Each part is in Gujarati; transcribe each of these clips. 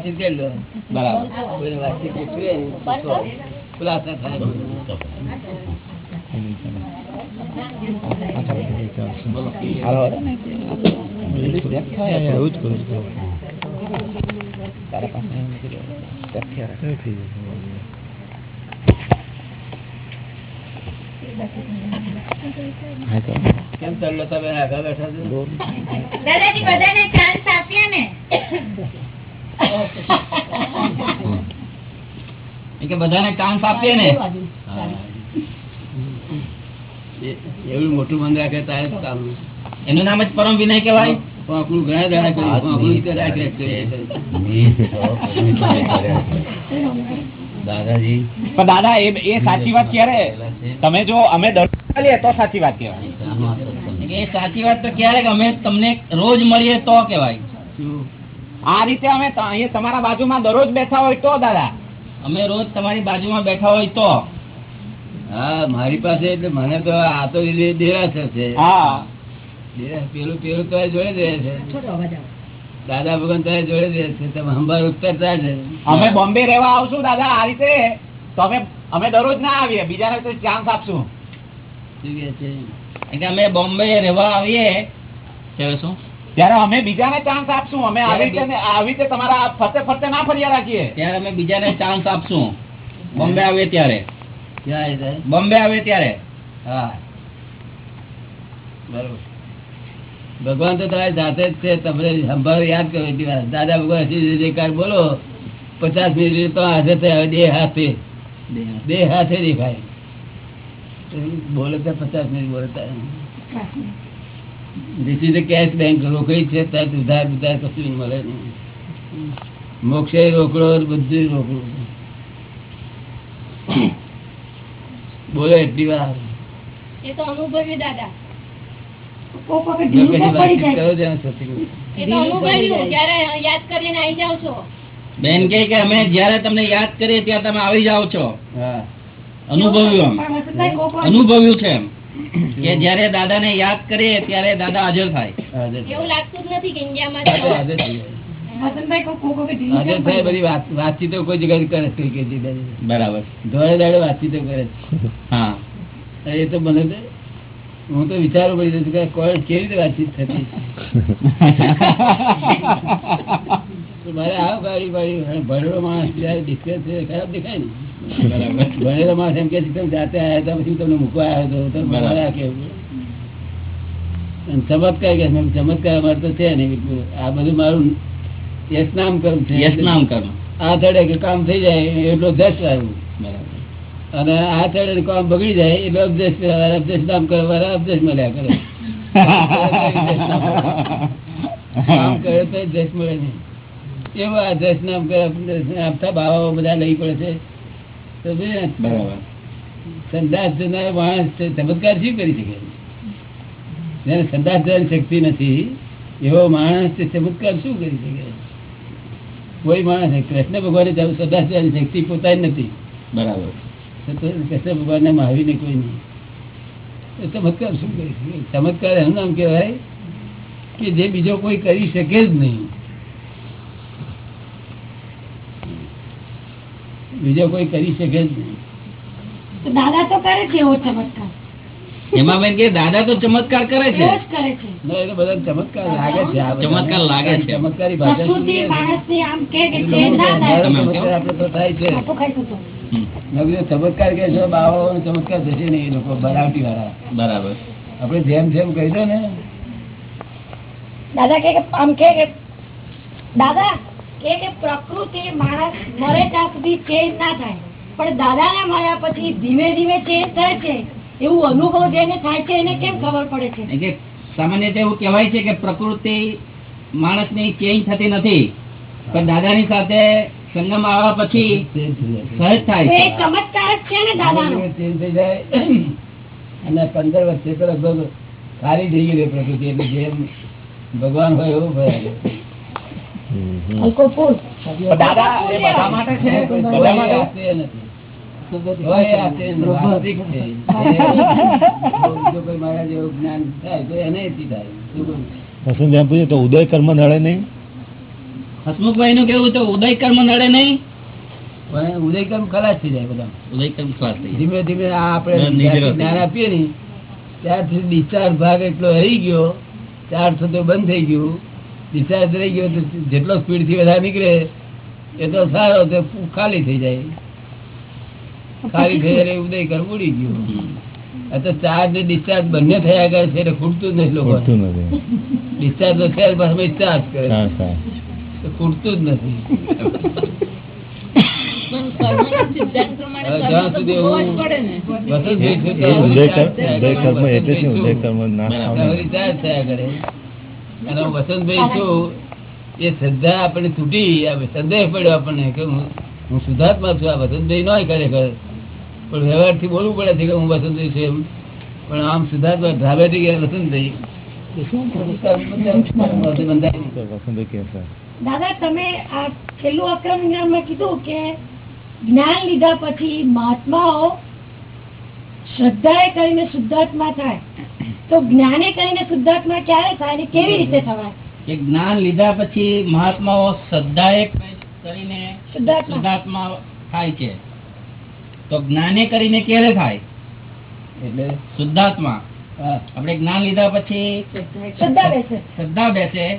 વાતચીત કરી લો. બરાબર. કોઈને વાતચીત પૂછવી ને થાય. કેમ ચાલો તમે આગળ બેઠા છો? દાદાજી બધાને ચાન્સ આપ્યા ને? કે બધાને ચાન્સ આપીએ ને? એ- એવું મોટું મન રાખે તારે કામ એનું નામ જ પરમ વિનય કહેવાય? આપણું ઘણા દાડા કર્યું આપણું રીતે રાખ્યા કરીએ. દાદાજી. પણ દાદા એ એ સાચી વાત ક્યારે? તમે જો અમે દરરોજ તો સાચી વાત કહેવાય. એ સાચી વાત તો ક્યારેક અમે તમને રોજ મળીએ તો કેવાય આ રીતે અમે અહીંયા તમારા બાજુમાં દરરોજ બેઠા હોય તો દાદા. અમે રોજ તમારી બાજુમાં બેઠા હોય તો. હા મારી પાસે એટલે મને તો આ તો દેરાસર છે. હા. પેલું પેલું તો જોડે જ છે. દાદા ભગવાન તો જોડે દે છે. તમે ઉતરતા અમે બોમ્બે રહેવા આવશું દાદા આ રીતે. તો અમે અમે દરરોજ ના આવીએ બીજાને તો ચાન્સ આપશું. શું કહે છે? અમે બોમ્બે રહેવા આવીએ. શું? ત્યારે અમે બીજાને ચાન્સ આપશું. અમે આવી રીતે આવી રીતે તમારા ફરતે ફરતે ના ફર્યા રાખીએ. ત્યારે અમે બીજાને ચાન્સ આપશું. બોમ્બે આવે ત્યારે. બોમ્બે આવે ત્યારે. હા. બરોબર. ભગવાન તો તમારી સાથે જ છે. તમને સંભાળ યાદ કરો એટલી વાર. દાદા ભગવાન જયકાર બોલો. પચાસ મિનિટ તો હાથે થાય બે હાથે. બે હાથે. દેખાય. બોલે તો પચાસ મિનિટ બોલતા ધીસ ઇઝ કેશ બેંક રોકડી છે ત્યાં ઉધાર ઉધાર કશું મળે નહીં. મોક્ષે રોકડો બધું રોકડું. બોલો એટલી વાર એ તો અનુભવી દાદા. જો કશી વાતચીત કરો ત્યાં સત્સંગ. એ તો અનુભવ્યું જયારે યાદ કરીને આવી જાવ છો. બેન કે કે અમે જયારે તમને યાદ કરીએ ત્યાં તમે આવી જાઓ છો. અનુભવ્યું અનુભવ્યું છે એમ. કે જયારે દાદા ને યાદ કરીએ ત્યારે દાદા હાજર થાય. એવું લાગતું જ નથી કે ઇન્ડિયામાં કરે કરે હા. એ તો વિચારું પડી જતું કે કોઈ કેવી રીતે વાતચીત થતી? મારે આવ ગાડી વાળી માણસ જયારે ખરાબ દેખાય ને. ભણેલો માણસ એમ કે તમે જાતે આવ્યા હતા પછી તમને મૂકવા આવ્યો હતો કેવું અને ચમત્કાર કે ચમત્કાર અમારે તો છે નહીં આ બધું મારું યશ નામ કર્મ છે. યશ નામ કર્મ આ થડે કે કામ થઈ જાય એટલો દસ આવ્યું બરાબર. અને આ થડે કામ બગડી જાય એટલે અપદેશ પેલા નામ કરે વાળા અપદેશ મળ્યા કરે. કામ કરે તો દેશ મળે નહીં. એવા આ જશ નામ કરે આપતા બાવાઓ બધા લઈ પડે છે. બરાબર. સંદાસ જનાર માણસ ચમત્કાર શું કરી શકે? જેને સંદાસ જવાની શક્તિ નથી એવો માણસ ચમત્કાર શું કરી શકે? કોઈ માણસ. કૃષ્ણ ભગવાને સંદાસ જવાની શક્તિ પોતાની નથી. બરાબર. કૃષ્ણ ભગવાનને મહાવીરને કોઈ નહીં. ચમત્કાર શું કરી શકે? ચમત્કાર એનું નામ કહેવાય કે જે બીજો કોઈ કરી શકે જ નહીં. બીજો કોઈ કરી શકે જ નહીં. દાદા તો કરે છે એવો ચમત્કાર. એમાં કે દાદા તો ચમત્કાર કરે છે. ચમત્કાર લાગે છે ચમત્કાર લાગે છે. ચમત્કારી ભાષા શું કસુથી કહે છે? માણસની આમ કે ચમત્કાર છે. ચમત્કાર કે છે બાવાઓનો ચમત્કાર થશે ને એ લોકો બનાવટી વાળા બરાબર. આપણે જેમ જેમ કહી દો ને. દાદા કે આમ કે દાદા કે કે પ્રકૃતિ માણસ મરે ત્યાં સુધી ચેન્જ ના થાય. પણ દાદાને મળ્યા પછી ધીમે ધીમે ચેન્જ થાય છે. એવું અનુભવ જેને થાય છે એને કેમ ખબર પડે છે? સામાન્ય રીતે એવું કહેવાય છે કે પ્રકૃતિ માણસની ચેન્જ થતી નથી. પણ દાદાની સાથે સંગમ આવ્યા પછી સહજ થાય છે. ચમત્કાર છે ને દાદા ચેન્જ થઈ જાય. અને પંદર વર્ષે તો લગભગ સારી થઈ ગયેલી પ્રકૃતિ. એટલે જેમ ભગવાન હોય એવું ભરાય. દાદા એ બધા માટે છે? બધા માટે નથી. ઉદય કર્મ નડે નહીં? હસમુખભાઈ નું કેવું તો ઉદય કર્મ નડે નહીં? પણ ઉદયકર્મ ખલાસ થઈ જાય બધા ઉદય કર્મ ખલાસ થઈ ધીમે ધીમે આ આપણે. જ્ઞાન આપીએ ને ત્યારથી ડિસ્ચાર્જ ભાગ એટલો રહી ગયો ચાર્જ થતો બંધ થઈ ગયું. ડિસ્ચાર્જ રહી ગયો તો જેટલો સ્પીડથી વધારે નીકળે એ તો સારો તો ખાલી થઈ જાય. ખાલી થઈ જાય ઉદય ઉડી ગયો. આ તો ચાર્જ ડિસ્ચાર્જ બંને થયા કરે છે એટલે ખૂટતું જ નહીં લોકો. નથી. ડિસ્ચાર્જ તો છે. જ, ચાર્જ કરે ખૂટતું જ નથી. જ્યાં સુધી હું કર્મ એટલે ઉદય કર્મ નાશ થયા કરે. અને વસંતભાઈ છું, એ શ્રદ્ધા આપણે તૂટી સંદેહ પડ્યો આપણને કે હું શુદ્ધાત્મા છું, આ વસંતભાઈ નોય ખરેખર પણ વ્યવહારથી બોલવું પડે છે કે હું વસંતભાઈ છું એમ. પણ આમ શુદ્ધાત્મા ડ્રામેટિક એ વસંતભાઈ. દાદા, તમે આ છેલ્લું અક્રમ જ્ઞાનમાં કીધું કે જ્ઞાન લીધા પછી મહાત્માઓ શ્રદ્ધાએ કરીને શુદ્ધાત્મા થાય. તો જ્ઞાને કરીને શુદ્ધાત્મા ક્યારે થાય અને કેવી રીતે થવાય? એ જ્ઞાન લીધા પછી મહાત્માઓ શ્રદ્ધાએ કરીને શુદ્ધાત્મા. થાય છે. તો જ્ઞાને કરીને ક્યારે થાય? એટલે શુદ્ધાત્મા. આપણે જ્ઞાન લીધા પછી શ્રદ્ધા બેસે.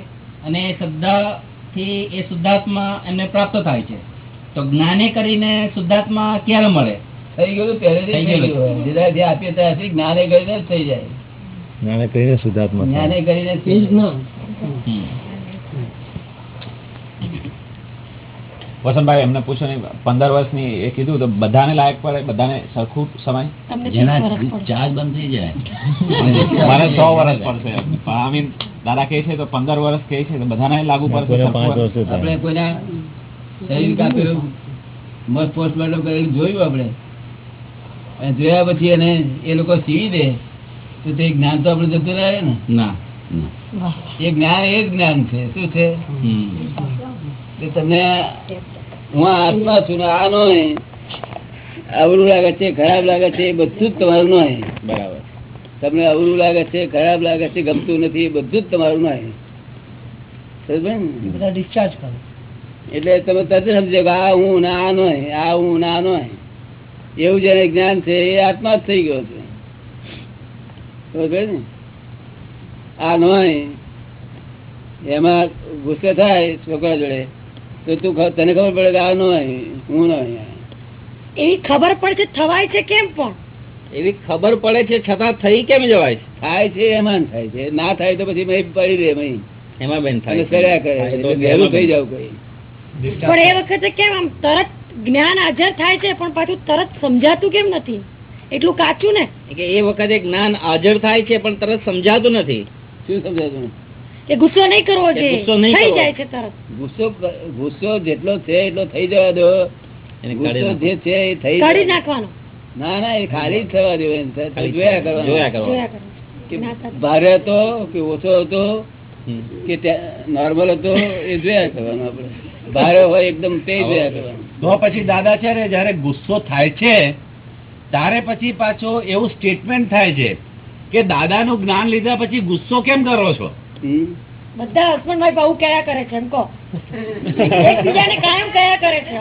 અને એ શ્રદ્ધા થી એ શુદ્ધાત્મા એમને પ્રાપ્ત થાય છે. તો જ્ઞાને કરીને શુદ્ધાત્મા ક્યારે મળે? થઈ ગયું પહેલેથી થઈ ગયું. હોય. જે આપીએ ત્યાંથી જ્ઞાને કરીને જ થઈ જાય. જ્ઞાને કરીને શુદ્ધાત્મા. જ્ઞાને કરીને જ. વસંતભાઈ એમને પૂછો ને પંદર વર્ષની એ કીધું તો બધાને લાયક પડે બધાને સરખું સમય? પડશે ચાર્જ બંધ થઈ જાય. મારે સો વર્ષ પડશે. આમીન દાદા કહે છે તો પંદર વર્ષ કહે છે તો બધાને લાગુ પડશે? આપણે કોઈના શરીર કાપેલું મસ્ત પોસ્ટમોર્ટમ કરેલું જોયું આપણે? અને જોયા પછી એને એ લોકો સીવી દે તો તે જ્ઞાન તો આપણે જતું રહે ને? ના એ જ્ઞાન એ જ જ્ઞાન છે શું છે? તમને હું આત્મા છું ને આ નો અવરું લાગે છે ખરાબ લાગે છે એ બધું જ તમારું નો બરાબર. તમને અવરું લાગે છે ખરાબ લાગે છે ગમતું નથી એ બધું જ તમારું નો? બધા ડિસ્ચાર્જ કરો. એટલે તમે તરત સમજો કે આ હું ના આ નો આ હું ના નહીં એવું જેને જ્ઞાન છે એ આત્મા જ થઈ ગયો છે. આ નો એમાં ગુસ્સે થાય છોકરા જોડે તો તું તને ખબર પડે કે આ નો હું નો એવી ખબર પડે છે થવાય છે કેમ પણ? એવી ખબર પડે છે છતાં થઈ કેમ જવાય છે? થાય છે એમાં થાય છે. ના થાય તો પછી મેં પડી રે મહી એમાં બેન થાય કર્યા કરે વહેલું થઈ જાવ કઈ. પણ એ વખતે કેમ આમ તરત જ્ઞાન હાજર થાય છે પણ પાછું તરત સમજાતું કેમ નથી? એટલું કાચું ને? કે એ વખતે જ્ઞાન હાજર થાય છે પણ તરત સમજાતું નથી. શું સમજાતું? કે ગુસ્સો નહીં કરવો છે ગુસ્સો નહીં થઈ જાય છે તરત. ગુસ્સો ગુસ્સો જેટલો છે એટલો થઈ જવા દો. એને ગુસ્સો જે છે એ થઈ કાઢી નાખવાનો. ના ના એ ખાલી થવા દેવો એને. જોયા કરવાનું. જોયા કરવાનું. જોયા કરો કે ભારે હતો કે ઓછો હતો કે નોર્મલ હતો એ જોયા કરવાનું આપણે. ભારે હોય એકદમ તેજ તો પછી દાદા છે ને જયારે ગુસ્સો થાય છે ત્યારે પછી પાછો એવું સ્ટેટમેન્ટ થાય છે કે દાદાનું જ્ઞાન લીધા પછી ગુસ્સો કેમ કરો છો? બધા હસબન્ડ વાઈફ આવું કયા કરે છે એમ કહો. એકબીજાને કાયમ કયા કરે છે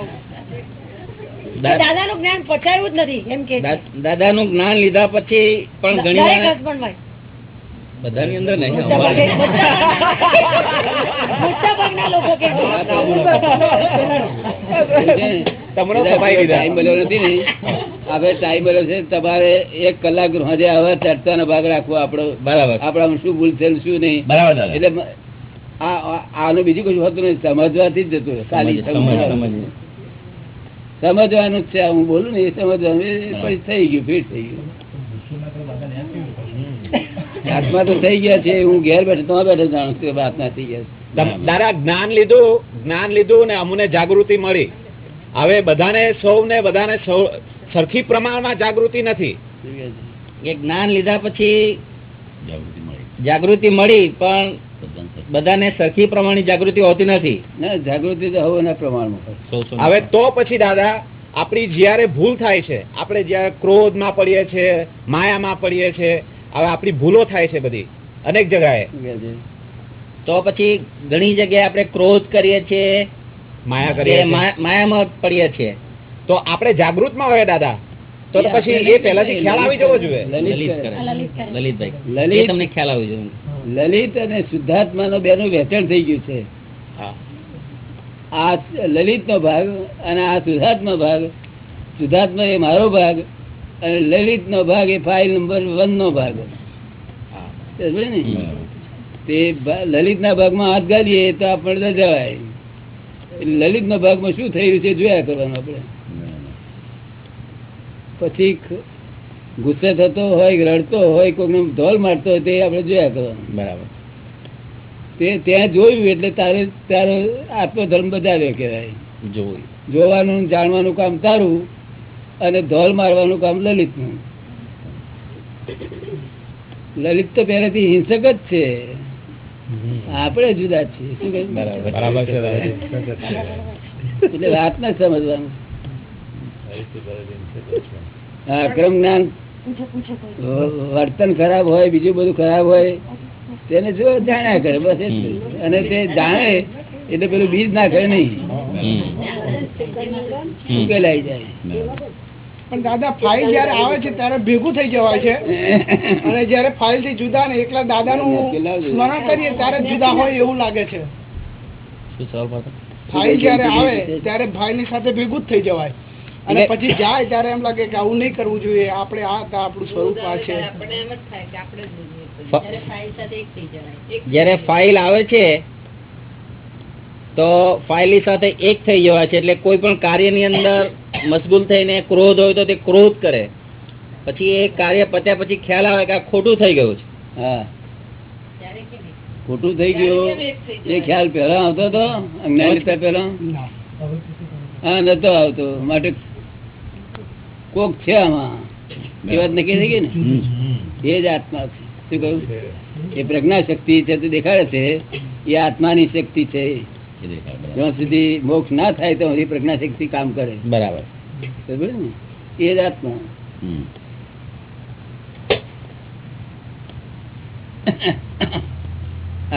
દાદા નું દાદાનું જ્ઞાન પચાયું જ નથી એમ કે. દાદાનું જ્ઞાન લીધા પછી પણ ઘણી હસબન્ડ wife. બધાની અંદર નહીં ભાગે- તમારે એક કલાક હવે રાખવો આપણો. બરાબર. આપણામાં શું ભૂલ છે શું નહીં. બરાબર એટલે આનું બીજું કશું હોતું નહીં સમજવાથી જ જતું રહે. ખાલી સમજવાનું. સમજવાનું જ છે. હું બોલું ને એ સમજવાનું. થઈ ગયું ફીટ થઈ ગયું. આત્મા તો થઈ ગયા છે હું ઘેર બેઠો તો બેઠો જાણું છું આત્મા થઈ ગયા છે. દાદા જ્ઞાન લીધું જ્ઞાન લીધું ને અમને જાગૃતિ મળી. હવે બધાને સૌને બધાને સૌ સરખી પ્રમાણમાં જાગૃતિ નથી? કે જ્ઞાન લીધા પછી જાગૃતિ મળી. પણ બધાને સરખી. પ્રમાણની જાગૃતિ હોતી નથી. ના જાગૃતિ તો હવે પ્રમાણમાં હવે તો પછી દાદા આપણી જ્યારે ભૂલ થાય છે આપણે જ્યારે ક્રોધમાં પડીએ છીએ માયામાં પડીએ છીએ હવે આપણી ભૂલો થાય છે બધી અનેક છે? તો પછી ઘણી જગ્યાએ આપણે ક્રોધ કરીએ છીએ માયા કરીએ માયામાં પડીએ છીએ. તો આપણે જાગૃતમાં હોય દાદા તો પછી એ પહેલાથી ખ્યાલ આવી જવો જોઈએ. લલિતભાઈ લલિત- તમને ખ્યાલ આવી જવો લલિત અને શુદ્ધાત્મા બેનું વેચાણ થઈ ગયું છે. હા. આ લલિત નો ભાગ અને આ શુદ્ધાત્મા ભાગ શુદ્ધાત્મા એ મારો ભાગ અને લલિત નો ભાગ એ ફાઇલ નંબર વન નો? ભાગ તે લલિત ના ભાગમાં હાથ ગાડીએ તો આપણે જવાય. લલિત ના ભાગમાં શું થયું છે જોયા કરવાનું આપણે. પછી ગુસ્સે થતો હોય રડતો હોય કોઈને ધોલ મારતો હોય તે આપણે જોયા કરવાનું. બરાબર. તે ત્યાં જોયું એટલે તારે તારો આત્મધર્મ બજાવ્યો કહેવાય. જોવું જોવાનું જાણવાનું કામ તારું. અને ધોલ મારવાનું કામ લલિતનું લલિત તો પહેલેથી હિંસક જ છે. આપણે જુદા છીએ. શું. એટલે વાત ના સમજવાનું. હા ક્રમ જ્ઞાન. વર્તન ખરાબ હોય બીજું બધું ખરાબ હોય તેને જો જાણ્યા કરે બસ અને તે જાણે એટલે પેલું બીજ ના કરે નહીં. ઉકેલાઈ જાય. પણ દાદા ફાઇલ જયારે આવે છે ત્યારે ભેગું થઈ જવાય છે. અને જયારે ફાઇલથી જુદા ને એકલા દાદાનું સ્મરણ કરીએ ત્યારે જુદા હોય એવું લાગે છે? ફાઇલ જયારે આવે ત્યારે ભાઈ ની સાથે ભેગું જ થઈ જવાય. અને પછી જાય ત્યારે એમ લાગે કે આવું નહીં કરવું જોઈએ આપણે આ હતા આપણું સ્વરૂપ આ છે. જયારે ફાઇલ આવે છે તો ફાઇલની સાથે એક થઈ જવા છે એટલે કોઈ પણ કાર્યની અંદર મશગુલ થઈને ક્રોધ હોય તો તે ક્રોધ કરે. પછી એ કાર્ય પત્યા પછી ખ્યાલ આવે કે આ ખોટું થઈ ગયું છે. હા. ખોટું થઈ ગયું. એ ખ્યાલ પહેલા આવતો હતો? અજ્ઞાનતા પહેલા? હા નતો આવતો. માટે કોક છે આમાં. એ વાત નક્કી થઈ ગઈ ને? એ જ આત્મા છે. શું કહ્યું? એ પ્રજ્ઞા શક્તિ છે તે દેખાડે છે. એ આત્માની શક્તિ છે. જ્યાં સુધી મોક્ષ ના થાય ત્યાં સુધી પ્રજ્ઞા શક્તિ કામ કરે. બરાબર. એ જ આત્મા.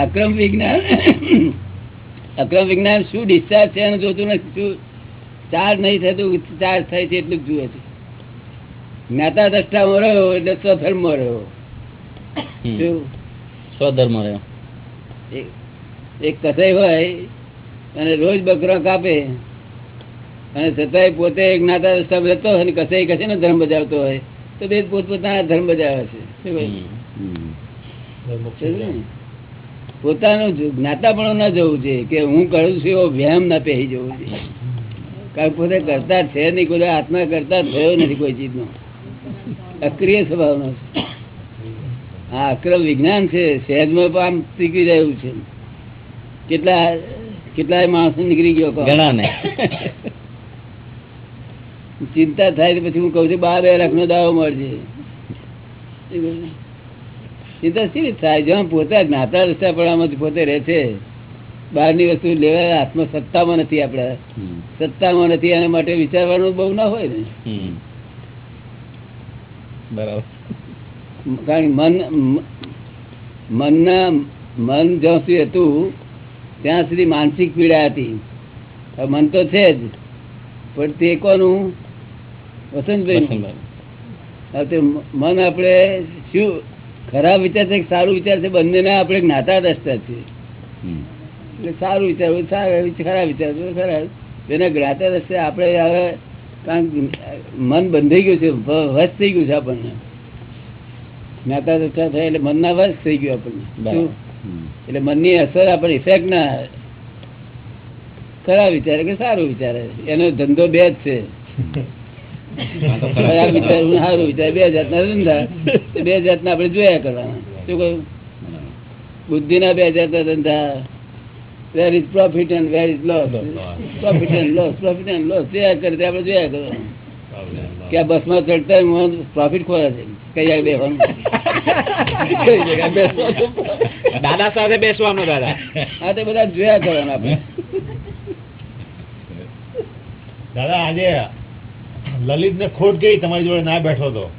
અક્રમ વિજ્ઞાન. અક્રમ વિજ્ઞાન શું ડિસ્ચાર્જ છે એનું જોતું નથી. શું ચાર્જ નહીં થતું ચાર્જ થાય છે એટલું જ જુએ છે. જ્ઞાતા દ્રષ્ટામાં રહ્યો એટલે સ્વધર્મ રહ્યો. શું? સ્વધર્મ રહ્યો. એક- એક કસાઈ હોય અને રોજ બકરા કાપે. અને છતાંય પોતે જ્ઞાતા દ્રષ્ટા રહેતો હોય અને કસે કશે ને ધર્મ બજાવતો હોય તો બે પોતપોતાના ધર્મ બજાવે છે? પોતાનું જ્ઞાતાપણું ના જવું છે કે હું કરું છું એવો વ્યાયામ ના પહેરી જવું છે કારણ પોતે કરતા છે નહીં કોઈ આત્મા કરતા થયો નથી કોઈ ચીજનો. અક્રિય સ્વભાવનો છે. આ અક્રમ વિજ્ઞાન છે સહેજમાં પણ આમ ટીકી રહ્યું છે. કેટલા કેટલાય માણસ નીકળી ગયો ઘણા ને ચિંતા થાય પછી હું કઉ છું બાર બે લાખ નો દાવો મળશે. ચિંતા રીતે થાય? જ્યાં પોતા જ્ઞાતા દશાપણામાં પોતે રહે છે. બહારની વસ્તુ લેવા હાથમાં સત્તામાં નથી આપણે. સત્તામાં નથી એના માટે વિચારવાનું બહુ ના હોય ને. બરાબર. કારણ મન મનના મન જ્યાં સુધી હતું ત્યાં સુધી માનસિક પીડા હતી. મન તો છે જ. પણ તે કોનું? વસંતભાઈ. તે મન આપણે શું ખરાબ વિચાર છે સારું વિચાર છે? બંનેને આપણે જ્ઞાતા દ્રષ્ટા છીએ. એટલે સારું વિચારવું સારું ખરાબ વિચાર ખરાબ. એને જ્ઞાતા દ્રષ્ટા આપણે હવે કારણ મન બંધાઈ ગયું છે વસ થઈ ગયું છે આપણને. જ્ઞાતા દ્રષ્ટા થાય એટલે મનના વશ થઈ ગયું આપણને. એટલે મનની અસર આપણે ઇફેક્ટ ના ખરા વિચારે કે સારું વિચારે એનો ધંધો બે જ છે. ખરાબ સારું વિચાર. બે જાતના ધંધા બે જાતના આપણે જોયા કરવાના. શું કહ્યું? બુદ્ધિના બે જાતના ધંધા. Where is profit and where is loss profit and loss profit and loss જોયા કરે આપણે જોયા કરવાનું. કે આ બસમાં ચડતા પ્રોફિટ ખોરા છે. કઈ આગળ બેસવાનું? કઈ જગ્યાએ બેસવાનું? દાદા સાથે બેસવાનું દાદા. આ તો બધા જોયા કરવાનું આપણે. દાદા આજે લલિત ને ખોટ ગઈ તમારી જોડે ના બેઠો તો.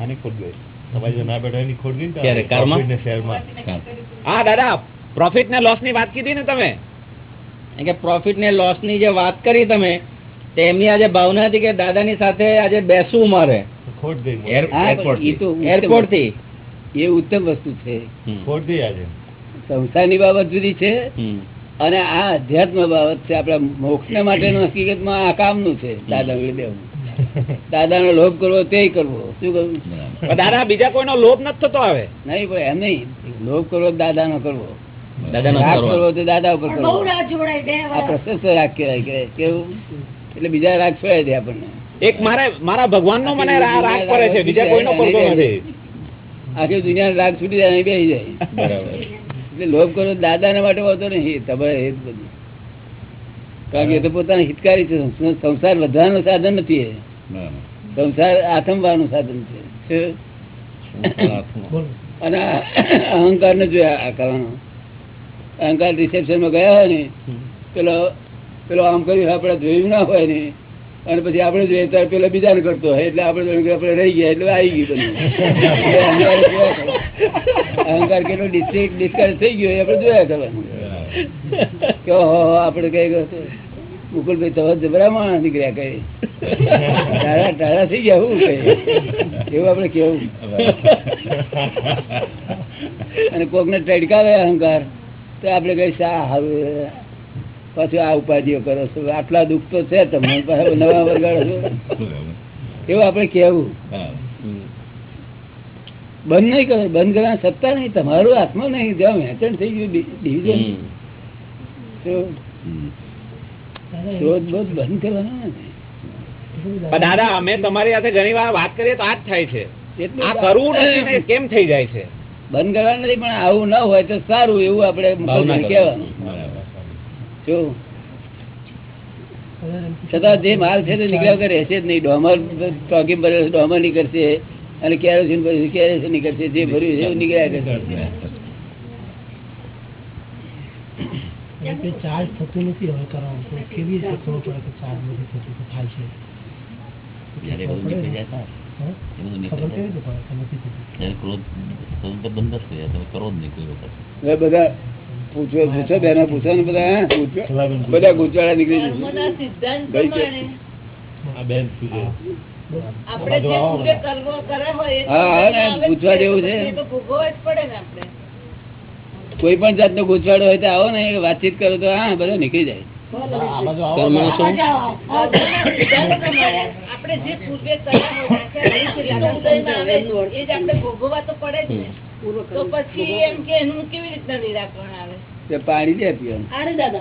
આની ખોટ ગઈ. તમારી જોડે ના બેઠો એની ખોટ ગઈ ને કારમાં? ને શેરમાં? હા દાદા પ્રોફિટ ને લોસની વાત કીધી ને તમે? કે પ્રોફિટ ને લોસની જે વાત કરી તમે તે એમની આજે ભાવના હતી કે દાદાની સાથે આજે બેસવું મારે. એરપોર્ટથી. એ ઉત્તમ વસ્તુ છે. સંસારની બાબત જુદી છે અને આ અધ્યાત્મ બાબત છે. આપણા મોક્ષ ને માટેનું હકીકતમાં આ કામનું છે દાદા દેવું દાદાનો લોભ કરવો તે કરવો. શું કરવું? દાદા બીજા કોઈનો લોભ નથી થતો આવે નહીં પણ એમ નહીં. લોભ કરવો દાદાનો કરવો. રાગ કરવો તો દાદા ઉપર કરવો. આ વાર. પ્રશસ્ત રાગ કહેવાય કે કેવું? એટલે બીજા રાગ છોડાય દે આપણને. એક મારે મારા ભગવાન નો મને રાગ કરે છે બીજા કોઈનો કરતો નથી આખી દુનિયા રાગ છૂટી જાય બે જાય. એટલે લોભ કરો દાદાને માટે હોતો નહીં તમારે હિત બધું. કારણ કે એ તો પોતાના હિતકારી છે સંસાર વધવાનું સાધન નથી એ. સંસાર આથમવાનું સાધન છે. અને અહંકાર ને જોયા આ કરવાનો અહંકાર રિસેપ્શનમાં ગયા હોય ને પેલો પેલો આમ કર્યું આપણે જોયું ના હોય ને અને પછી આપણે જોઈએ ત્યારે પેલા બીજાને કરતો હોય, એટલે આપણે આપણે રહી ગયા, એટલે આવી ગયું અહંકાર કેટલો ડિસ્ટ્રિક્ટ ડિસ્કાર્જ થઈ ગયો આપણે જોયા કરવાનું કે આપણે કઈ મુકુલભાઈ તો જબરા નીકળ્યા કઈ. ટાળા ટાળા થઈ ગયા, હું કઈ? એવું આપણે કેવું અને કોક ને ટડકાવે અહંકાર, તો આપણે કઈ શા હારું પાછું આ ઉપાધિઓ કરો છો. આટલા દુઃખ તો છે તમને નવા વરગાડો છો. એવું આપણે કેવું બંધ નહીં કરો બંધ કરવા સત્તા નહીં. તમારું હાથમાં નહીં. જ્યાં વેચણ થઈ ગયું ડિવિઝન શોધ બોધ બંધ કરવાનો દાદા અમે તમારી સાથે ઘણી વાર વાત કરીએ તો આ જ થાય છે. એટલું આ કરવું નથી કેમ થઈ જાય છે? બંધ કરવા નથી પણ આવું ન હોય તો સારું એવું આપણે ભાવના છતાં જે માલ છે તે નીકળ્યા વગર રહેશે જ નહીં. ડોમર ટોકી ભરેલો ડોમર નીકળશે અને કેરોસીન ભર્યું કેરોસીન નીકળશે. જે ભર્યું છે એવું નીકળ્યા કરશે. ચાર્જ થતું નથી હવે કરવાનું. કેવી રીતે ખબર પડે કે ચાર્જ નથી થતું થાય છે? જ્યારે બધું પૂછો પૂછો બેનો પૂછો ને બધા. બધા ગુજવાડા નીકળી પૂછવા જેવું છે. પછી એ તો ભોગવવા જ પડે ને આપણે. કોઈ પણ જાતનો ગુજવાડો હોય તો આવો ને વાતચીત કરો તો હા બધા નીકળી જાય. આપણે જે પૂર્વે કર્યા ભોગવવા તો પડે જ ને. તો પછી એમ કે એનું કેવી રીતના નિરાકરણ આવે? તે પાણી દે પીવાનું. અરે દાદા.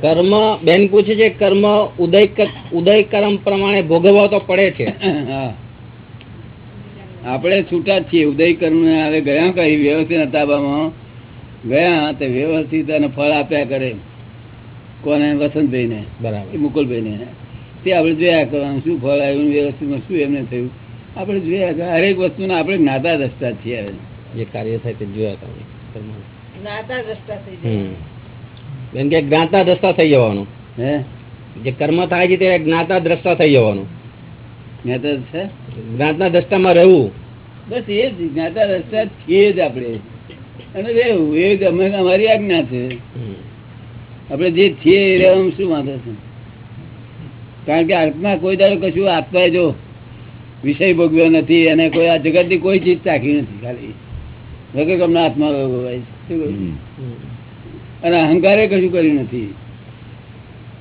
કર્મ બેન પૂછે છે કર્મ ઉદય ઉદય કર્મ પ્રમાણે ભોગવવા તો પડે છે. હા. આપણે છૂટા છીએ. ઉદય કર્મ હવે ગયા કઈ વ્યવસ્થિત તાબામાં ગયા તે વ્યવસ્થિત અને ફળ આપ્યા કરે. કોને વસંતભાઈ ને બરાબર. મુકુલભાઈ ને તે આપણે જોયા કરવાનું શું ફળ આવ્યું વ્યવસ્થિતમાં શું એમને થયું? આપણે જોયા હરેક વસ્તુને આપણે જ્ઞાતા દસતા છીએ હવે. જે કાર્ય થાય તે જોયા તમે જ્ઞાતા નાતા દ્રષ્ટા થઈ જાય હમ. એમ કે જ્ઞાતા દ્રષ્ટા થઈ જવાનું. હે? જે કર્મ થાય છે તે જ્ઞાતા દ્રષ્ટા થઈ જવાનું. જ્ઞાતા છે જ્ઞાતના દ્રષ્ટામાં રહેવું. બસ એ જ જ્ઞાતા દ્રષ્ટા જ છીએ જ આપણે. અને રહેવું એ જ અમે અમારી આજ્ઞા છે. હમ. આપણે જે છીએ એ રહેવામાં શું વાંધો છે? કારણ કે આત્મા કોઈ દાડો કશું આત્મા જો વિષય ભોગવ્યો નથી અને કોઈ આ જગતની કોઈ ચીજ ચાખી નથી ખાલી. વગર આત્મા ભોગવાય કહ્યું? અને અહંકારે કશું કર્યું નથી.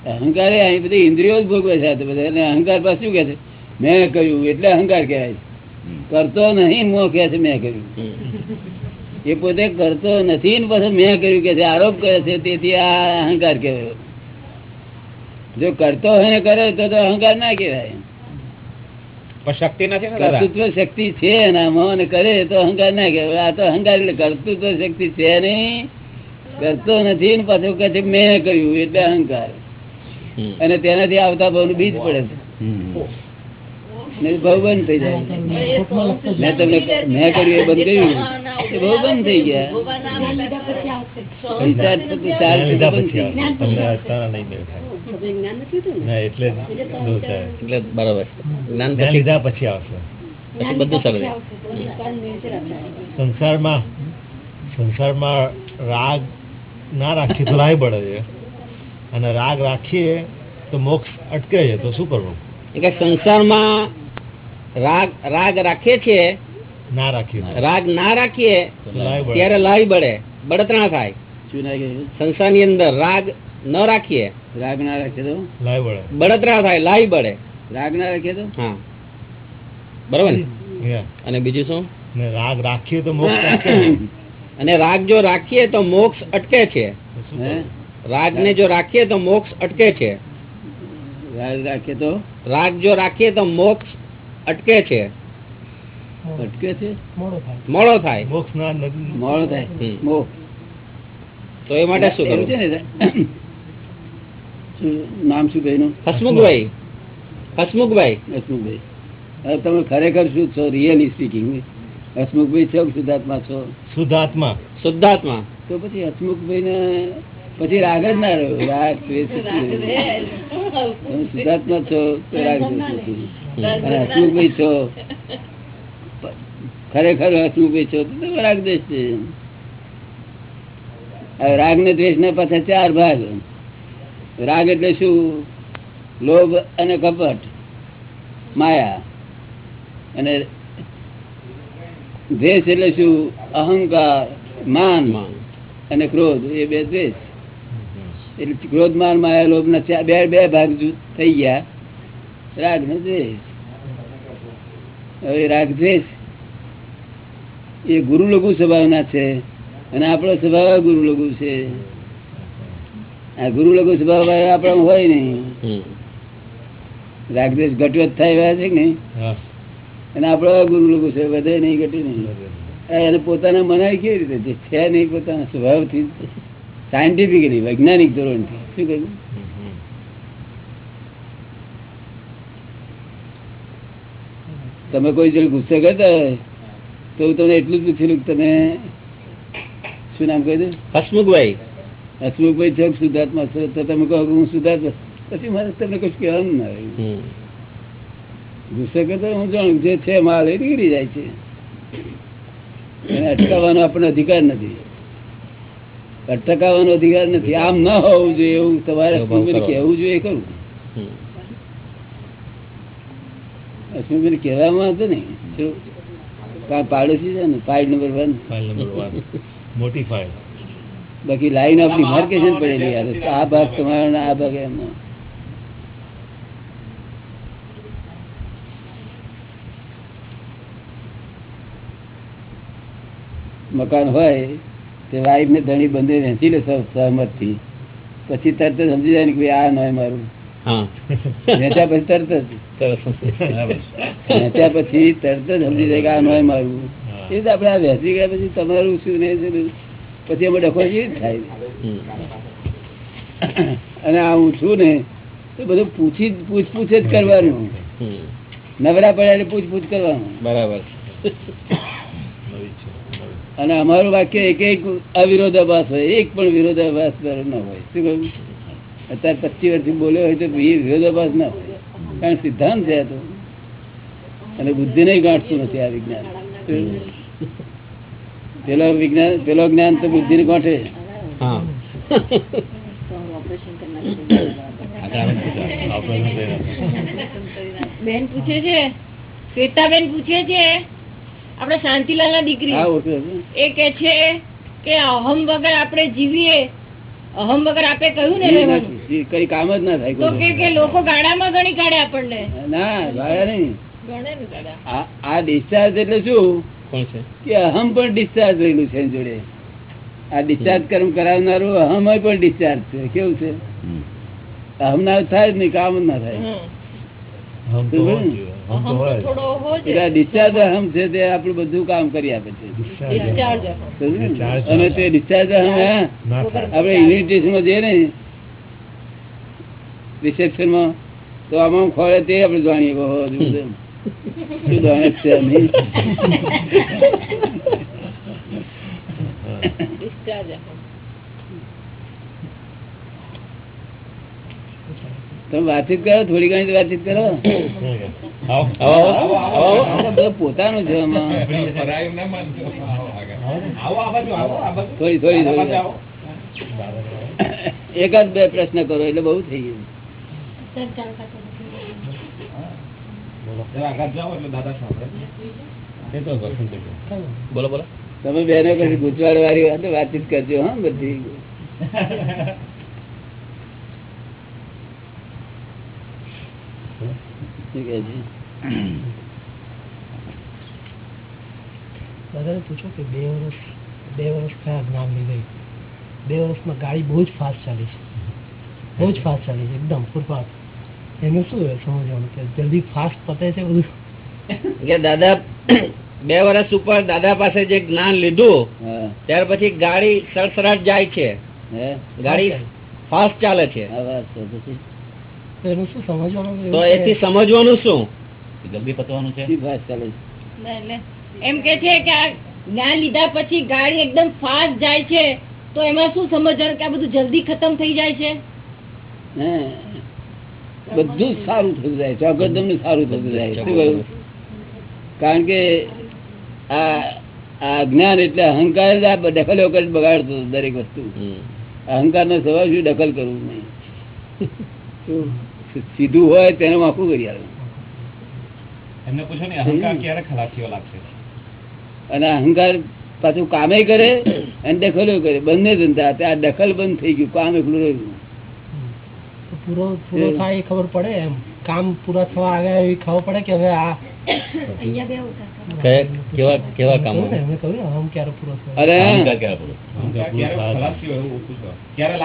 અહંકારે અહીં બધી ઇન્દ્રિયો જ ભોગવે છે બધા. અને અહંકાર પાસે શું કે છે? મેં કર્યું એટલે અહંકાર કહેવાય કરતો નહીં મો કે છે મેં કર્યું. એ પોતે કરતો નથી ને પછી મેં કર્યું કે આરોપ કરે છે તેથી આ અહંકાર કહેવાય. જો કરતો હોય ને કરે તો તો અહંકાર ના કહેવાય. શક્તિ નથી કર્તૃત્વ શક્તિ છે એનામાં અને કરે તો અહંકાર ના કહેવાય. આ તો અહંકાર એટલે કર્તૃત્વ શક્તિ છે નહીં. કરતો નથી ને પાછું કહે છે મેં કર્યું એટલે અહંકાર. અને તેનાથી આવતા બહુ બીજ પડે છે. ભાવ બંધ થઈ જાય. મેં તમને મેં કર્યું એ બંધ કર્યું. એ ભાવ બંધ થઈ ગયા. ચાર લીધા પછી એટલે. એટલે બરાબર. જ્ઞાન લીધા પછી આવશે. પછી બધું સગડે સંસારમાં સંસારમાં રાગ ના રાખીએ તો લાય પડે છે. અને રાગ રાખીએ તો મોક્ષ અટકે છે. તો શું કરવું? એ કે સંસારમાં રાગ રાગ રાખીએ છીએ ના રાખીએ. રાગ ના રાખીએ લાય ત્યારે લાઈ બળે. બળતરા થાય. સંસારની અંદર રાગ ન રાખીએ. રાગ ના રાખીએ તો? લાય બળે. બળતરા થાય લાઈ બળે. રાગ ના રાખીએ તો? હા. બરોબર ને? અને બીજું શું? ને રાગ રાખીએ તો મોક્ષ અટકે અને રાગ જો રાખીએ તો મોક્ષ અટકે છે. રાગ ને જો રાખીએ તો મોક્ષ અટકે છે. રાગ રાખીએ તો? રાગ જો રાખીએ તો મોક્ષ અટકે છે? અટકે છે? મોડો થાય. મોડો થાય. મોક્ષ ના મોડો થાય. તો એ માટે શું કરવું? છે ને નામ શું કહ્યું? હસમુખભાઈ. હસમુખભાઈ. હસમુખભાઈ. હવે તમે ખરેખર શું છો? રિયલી સ્પીકિંગ હસમુખભાઈ છો કે શુદ્ધાત્મા છો? શુદ્ધાત્મા. શુદ્ધાત્મા. તો પછી હસમુખભાઈ ને પછી રાગ જ ના રહ્યો. રાગ. તમે છો તો રાગ અને હસમુખભાઈ છો? ખરેખર હસમુખભાઈ છો તો તમે રાગ દેશ છે. રાગ ને દ્વેષ ના પાછા ચાર ભાગ. રાગ એટલે શું? લોભ અને કપટ માયા. અને દ્વેષ એટલે શું? અહંકાર માન. અને ક્રોધ. એ બે દ્વેષ. એટલે ક્રોધ માન માયા લોભ ના બે બે ભાગ થઈ ગયા. રાગ ને દ્વેષ. હવે રાગ દ્વેષ. એ ગુરુ લઘુ સ્વભાવના છે. અને આપણો સ્વભાવ ગુરુ લઘુ છે. આ ગુરુ લઘુ સ્વભાવ આપણો હોય નહીં. રાગદેશ ઘટ્યો ઘટવત થાય એવા છે હા. અને આપણો ગુરુ લોકો છે વધે નહીં ઘટે નહીં. એને પોતાના મનાય કેવી રીતે? છે નહીં પોતાના સ્વભાવથી સાયન્ટિફિકલી વૈજ્ઞાનિક ધોરણથી. શું કહ્યું? તમે કોઈ જોડે ગુસ્સે કરતા હોય તો હું તમને એટલું જ પૂછેલું કે તમે શું નામ કહ્યું હસમુખભાઈ. હસમુખભાઈ છો શુદ્ધાત્મા છો તો તમે કહો હું શુદ્ધાત્મા પછી મારે તમને કશું કહેવાનું ના આવ્યું. ગુસ્સે કરતા હું જાણું જે છે માલ એ નીકળી જાય છે. એને અટકાવવાનો આપણને અધિકાર નથી. અટકાવવાનો અધિકાર નથી. આમ ન હોવું જોઈએ એવું તમારે. કહેવું જોઈએ ખરું. હમ. કહેવામાં હતું ને? શું પાડોશી છે ને file number one file number one મોટી ફાઇલ બાકી લાઈન ઓફ ડિમાર્કેશન પડેલી યાર. આ ભાગ તમારો ને આ ભાગ એમનો મકાન હોય તે વાઈફ ને ધણી બંને વહેંચી લે સહમતથી પછી તરત જ સમજી જાય ને કે આ નય મારું. વેચ્યા પછી તરત જ. વેચ્યા પછી તરત જ સમજી જાય કે આ નય મારું. એ તો આપણે આ વેચી ગયા પછી તમારું શું ને પછી અમે ડખો કેવી થાય? અને આ હું છું ને તો બધું પૂછી પૂછપૂછ જ કરવાનું. નવરા પડ્યા એટલે પૂછપૂછ કરવાનું. બરાબર. અને અમારું વાક્ય એક એક અવિરોધાભાસ હોય એક પણ વિરોધાભાસ ન હોય. શું કહ્યું? અત્યારે પચીસ વર્ષથી બોલ્યો હોય તો એ વિરોધાભાસ ના હોય. કારણ સિદ્ધાંત છે તો. અને બુદ્ધિ નહીં ગાંઠતું નથી આ વિજ્ઞાન. પેલો વિજ્ઞાન પેલો જ્ઞાન તો બુદ્ધિ ને ગાંઠે બેન પૂછે છે? શ્વેતાબેન પૂછે છે? આપણે શાંતિલાલ ના. દીકરી. એ કે છે કે અહમ વગર આપણે જીવીએ અહમ વગર આપણે કહ્યું ને કઈ કામ જ ના થાય તો કે લોકો ગાડામાં ગણી કાઢે આપણને. ના ગાળા નહીં. ગાડા. આ આ ડિસ્ચાર્જ એટલે શું? કે અહમ પણ ડિસ્ચાર્જ થયેલું છે જોડે. આ ડિસ્ચાર્જ કર્મ કરાવનારું અહમ પણ ડિસ્ચાર્જ છે. કેવું છે? અહમ ના થાય જ નહીં કામ જ ના થાય. ડિસ્ચાર્જ અહમ છે તે આપણું બધું કામ કરી આપે છે. અને તે ડિસ્ચાર્જ અહમ આપણે ઇન્વિટેશનમાં જઈએ ને રિસેપ્શનમાં તો આમાં ખોળે તે આપણે જાણીએ શું જાણે છે તમે વાતચીત કરો? થોડી ઘણી તો વાતચીત કરો? પોતાનું છે થોડી બે પ્રશ્ન કરો એટલે બહુ થઈ ગયું. બોલો. બોલો તમે બેનો પછી ગુજવાડ વાળી વાત વાતચીત કરજો હા બધી શું કહે છે? દાદાને પૂછો કે બે વર્ષ બે વર્ષ થયા જ્ઞાન લીધે બે વર્ષમાં ગાડી બહુ જ ફાસ્ટ ચાલી છે. બહુ જ ફાસ્ટ ચાલી છે એકદમ ફૂટપાથ. એનું શું હોય સમજવાનું કે જલ્દી ફાસ્ટ પતે છે બધું? કે દાદા બે વર્ષ ઉપર દાદા પાસે જે જ્ઞાન લીધું ત્યાર પછી ગાડી સરસરાટ જાય છે. હે? ગાડી ફાસ્ટ ચાલે છે. એનું શું સમજવાનું તો એથી સમજવાનું શું? જલ્દી પતવાનું છે? શી વાત ચાલે છે? એટલે એમ કે છે કે આ જ્ઞાન લીધા પછી ગાડી એકદમ ફાસ્ટ જાય છે તો એમાં શું સમજવાનું કે આ બધું જલ્દી ખતમ થઈ જાય છે? બધું સારું થતું જાય ચોક્કસ તમને સારું થતું જાય કારણ કે આ આ જ્ઞાન એટલે અહંકાર આ દખલ વખત બગાડતો દરેક વસ્તુ. અહંકાર નો સ્વભાવ શું દખલ કરવું નહીં? સીધું હોય તેને માફું કરી આવે એમને પૂછો ને અહંકાર ક્યારે ખલાસ થયો લાગશે? અને અહંકાર પાછું કામે કરે અને દખલો કરે. બંને ધંધા ત્યાં દખલ બંધ થઈ ગયું કામ એકલું રહ્યું. પૂરો પૂરો થાય એ ખબર પડે એમ. કામ પૂરા થવા આવ્યા એવી ખબર પડે કે હવે આ કેવા કેવા કામો? અરે.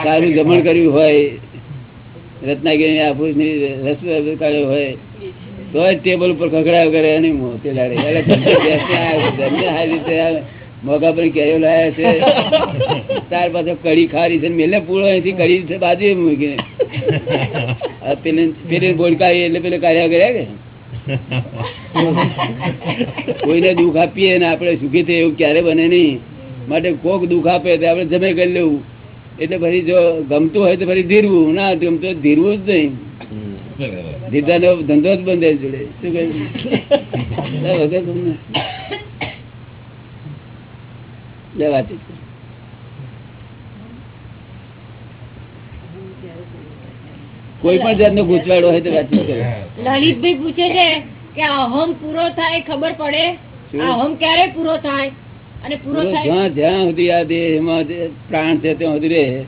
સારું જમણ કર્યું હોય. રત્નાગીરી આફૂસની રસ કાઢ્યો હોય તો ટેબલ ઉપર ખખડાવ કરે, એની મોં તે આ આ આ મોગા પર કેરીઓ લાયા છે. ત્યાર પાસે કઢી ખારી છે મેલે પૂળો અહીંથી કઢી છે બાજુ મૂકીને. આ પેલી પેલી બોલ એટલે પેલે કાઢ્યા કર્યા કે. કોઈને દુઃખ આપીએ ને આપણે સુખી થઈએ એવું ક્યારે બને નહીં. માટે કોક દુઃખ આપે તો આપણે જમે કરી લેવું. એટલે ફરી જો ગમતું હોય તો ફરી ધીરવું. ના ગમતું ધીરવું જ નહીં. ધીરતાનો ધંધો જ બંધ જોડે. શું કહ્યું. કોઈ પણ જાતનો ગૂંચવાડો હોય તો વાતચીત કરે. લલિતભાઈ પૂછે છે કે અહમ પૂરો થાય ખબર પડે? અહમ ક્યારે પૂરો થાય? જ્યાં જ્યાં સુધી આ દેહમાં પ્રાણ છે ત્યાં સુધી રહે.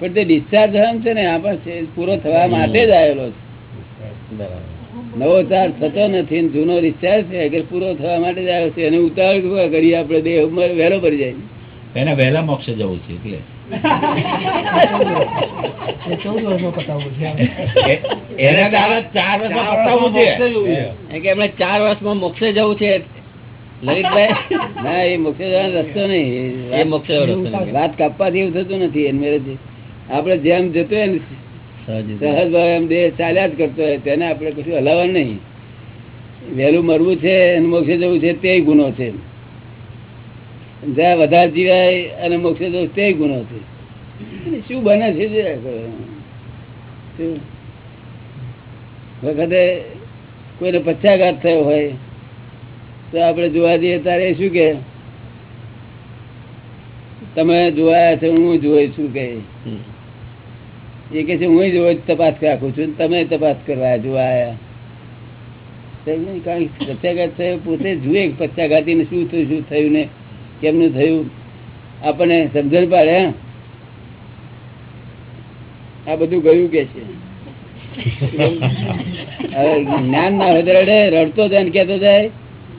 પણ તે ડિસ્ચાર્જ હમ છે ને આપણે પૂરો થવા માટે જ આવેલો છે. નવો ચાર્જ થતો નથી જૂનો ડિસ્ચાર્જ છે કે પૂરો થવા માટે જ આવ્યો છે. અને ઉતાવળ કરી આપણે દેહ ઉંમર વહેલો પડી જાય. એને વહેલા મોક્ષે જવું છે એટલે. ચાર વર્ષમાં મોક્ષે જવું છે. લલિતભાઈ? ના એ મોક્ષ જવાનો રસ્તો નહીં. એ મોક્ષ એવો રસ્તો નથી. વાત કાપવાથી એવું થતું નથી એમ મેરેજ. આપણે જેમ જતો હોય ને સહજ ભાવ એમ દેહ ચાલ્યા જ કરતો હોય તેને આપણે કશું હલાવવાનું નહીં. વહેલું મરવું છે અને મોક્ષે જવું છે તે ગુનો છે. જ્યાં વધારે જીવાય અને મોક્ષે જવું તે ગુનો છે. શું બને છે વખતે કોઈને પચ્છાઘાત થયો હોય તો આપણે જોવા જઈએ ત્યારે શું કે? તમે જોયા છે હું જોઈ છું કે. એ કે છે હું જોઈ તપાસ રાખું છું તમે તપાસ કરવા જોવા આવ્યા તેમ નહીં, કારણ કે પક્ષાઘાત થયો પોતે જુએ કે પક્ષાઘાતીને શું થયું શું થયું ને કેમનું થયું? આપણને સમજણ પાડે? આ બધું ગયું કે છે? જ્ઞાન ના હોય રડતો જાય ને કેતો જાય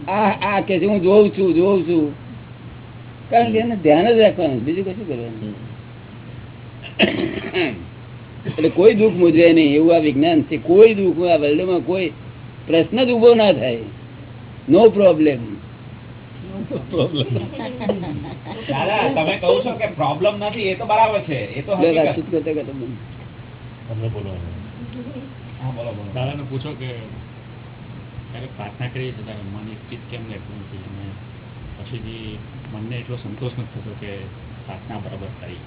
આ આ કે હું જોઉં છું જોઉં છું. કારણ કે એને ધ્યાન જ રાખવાનું બીજું કશું કરવાનું એટલે કોઈ દુઃખ મુજવે નહીં એવું આ વિજ્ઞાન છે. કોઈ દુઃખ આ વર્લ્ડમાં કોઈ પ્રશ્ન જ ઊભો ના થાય. નો પ્રોબ્લેમ દાદા તમે કહો છો કે પ્રોબ્લેમ નથી એ તો બરાબર છે. એ તો બોલો. બોલો પૂછો કે ત્યારે પ્રાર્થના કરીએ છીએ ત્યારે મન એક ચિત્ત કેમ રહેતું નથી અને પછીથી મનને એટલો સંતોષ નથી થતો કે પ્રાર્થના બરાબર કરી.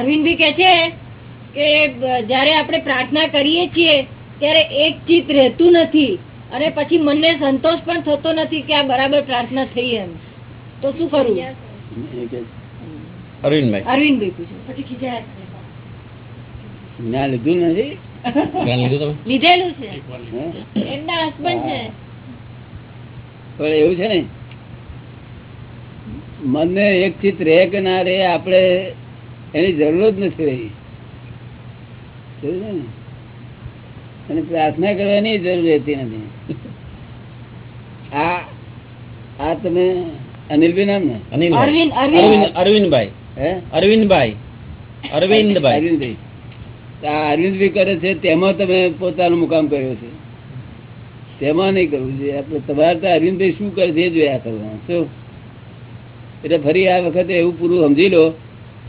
અરવિંદભાઈ કે છે કે જ્યારે આપણે પ્રાર્થના કરીએ છીએ ત્યારે એક ચિત્ત રહેતું નથી અને પછી મનને સંતોષ પણ થતો નથી કે આ બરાબર પ્રાર્થના થઈ એમ. તો શું કરવું અરવિંદભાઈ. અરવિંદભાઈ પૂછ્યું પછી ખીજાય લીધું નથી. લીધેલું છે. એક વાર હે? એમના હસબન્ડ છે. પણ એવું છે ને મનને એક ચિત રે કે ના રે આપણે એની જરૂર જ નથી રહી. અને પ્રાર્થના કરવાની જરૂર રહેતી નથી. આ આ તમે અનિલભાઈ નામ ને? અરવિંદ અરવિંદ. અરવિંદ અરવિંદભાઈ. હે? અરવિંદભાઈ. અરવિંદભાઈ. અરવિંદભાઈ. આ અરવિંદભાઈ કરે છે તેમાં તમે પોતાનો મુકામ કર્યો છે. તેમાં નહીં કરવું જોઈએ. આપણે તમારે તો અરવિંદભાઈ શું કરે છે જોયા કરવાનું શું? એટલે ફરી આ વખતે એવું પૂરું સમજી લો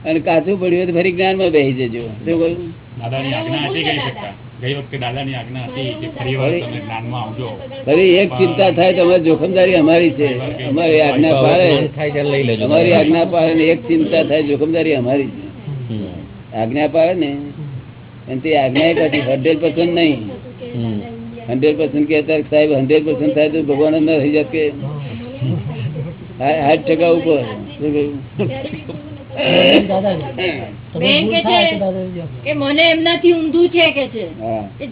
અને કાચું પડ્યું હોય તો ફરી જ્ઞાનમાં બેસી જજો. શું કહ્યું? દાદાની આજ્ઞા હતી કઈ ગઈ વખતે દાદાની આજ્ઞા હતી કે ફરી વાર તમે જ્ઞાનમાં આવજો. ફરી એક ચિંતા થાય તમારી જોખમદારી અમારી છે. અમારી આજ્ઞા પાડે. અમારી આજ્ઞા પાડે ને એક ચિંતા થાય જોખમદારી અમારી છે. આજ્ઞા પાડે ને અને તે આજ્ઞા પછી હંડ્રેડ પર્સન્ટ નહીં. હંડ્રેડ પર્સન્ટ કે સાહેબ હંડ્રેડ પર્સન્ટ થાય તો ભગવાન અંદર થઈ જાત કે સાઠ ટકા ઉપર. મને એમનાથી ઊંધું છે કે છે.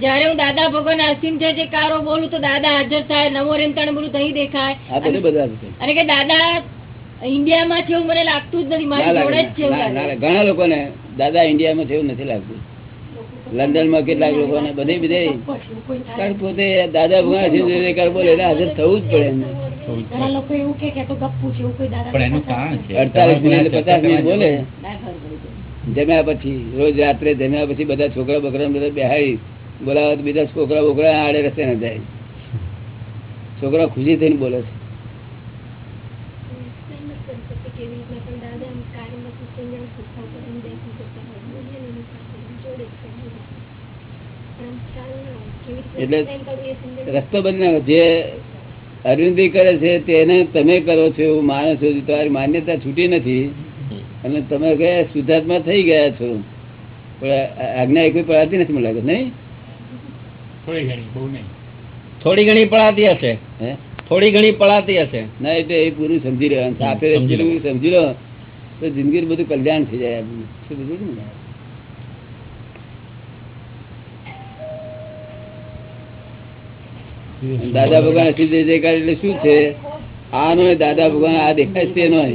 જયારે હું દાદા ભગવાન અસીમ છે જે કારો બોલું તો દાદા હાજર થાય નવો રેમતાણ બોલું તો અહીં દેખાય. અને કે દાદા ઇન્ડિયામાં છે મને લાગતું જ નથી ના મારી જોડે જ છે ના, ના. ઘણા લોકોને દાદા ઇન્ડિયામાં છે એવું નથી લાગતું. લંડનમાં કેટલાક લોકોને બધે બધે કારણ પોતે દાદા ભગવાન છે કરવો એટલે હાજર થવું જ પડે એમને. ઘણા લોકો એવું કે કે આ તો ગપ્પુ છે એવું કોઈ દાદા પણ એનું કારણ છે? અડતાલીસ મિનિટ પચાસ મિનિટ બોલે. ના. જમ્યા પછી રોજ રાત્રે જમ્યા પછી બધા છોકરા બકરા બધા બેહાડી બોલાવે તો બીજા છોકરા બોકરા આડે રસ્તે ન જાય. છોકરા ખુશી થઈને બોલે છે. એટલે રસ્તો બંધ જે અરવિંદી કરે છે તેને તમે કરો છો એવું માનો છો તમારી માન્યતા છૂટી નથી. અને તમે ગયા શુદ્ધાત્મા થઈ ગયા છો. પણ આજ્ઞા એ કોઈ પડાતી નથી મને લાગે નહીં? થોડી ઘણી બહુ નહીં. થોડી ઘણી પડાતી હશે. હે? થોડી ઘણી પડાતી હશે. ના એટલે એ પૂરું સમજી રહ્યો સાથે સમજી લો. પેલું સમજી લો. તો જિંદગી બધું કલ્યાણ થઈ જાય શું બધું ને? દાદા ભગવાન જય જયકાર એટલે શું છે? આ નો દાદા ભગવાન આ દેખાય છે તેનો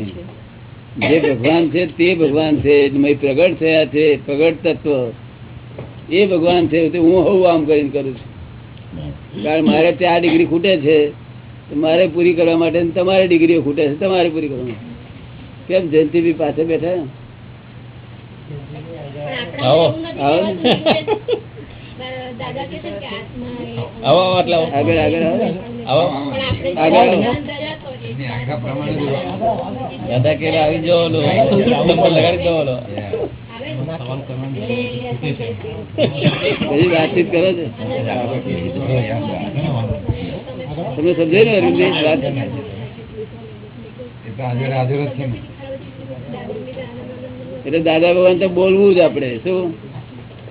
જે ભગવાન છે તે ભગવાન છે. પ્રગટ થયા છે પ્રગટ તત્વ. એ ભગવાન છે તે હું હું આમ કરીને કરું છું. કારણ મારે ત્યાં ડિગ્રી ખૂટે છે. તો મારે પૂરી કરવા માટે તમારે ડિગ્રીઓ ખૂટે છે. તમારે પૂરી કરવા માટે. કેમ જયંતિભાઈ બી પાસે બેઠા? આવો. આવો ને. દાદા કે આવો જાઓ નંબર લગાડી દો ઓલો. વાતચીત કરો છો. તમે સમજાય ને. એટલે દાદા ભગવાન તો બોલવું જ આપણે શું?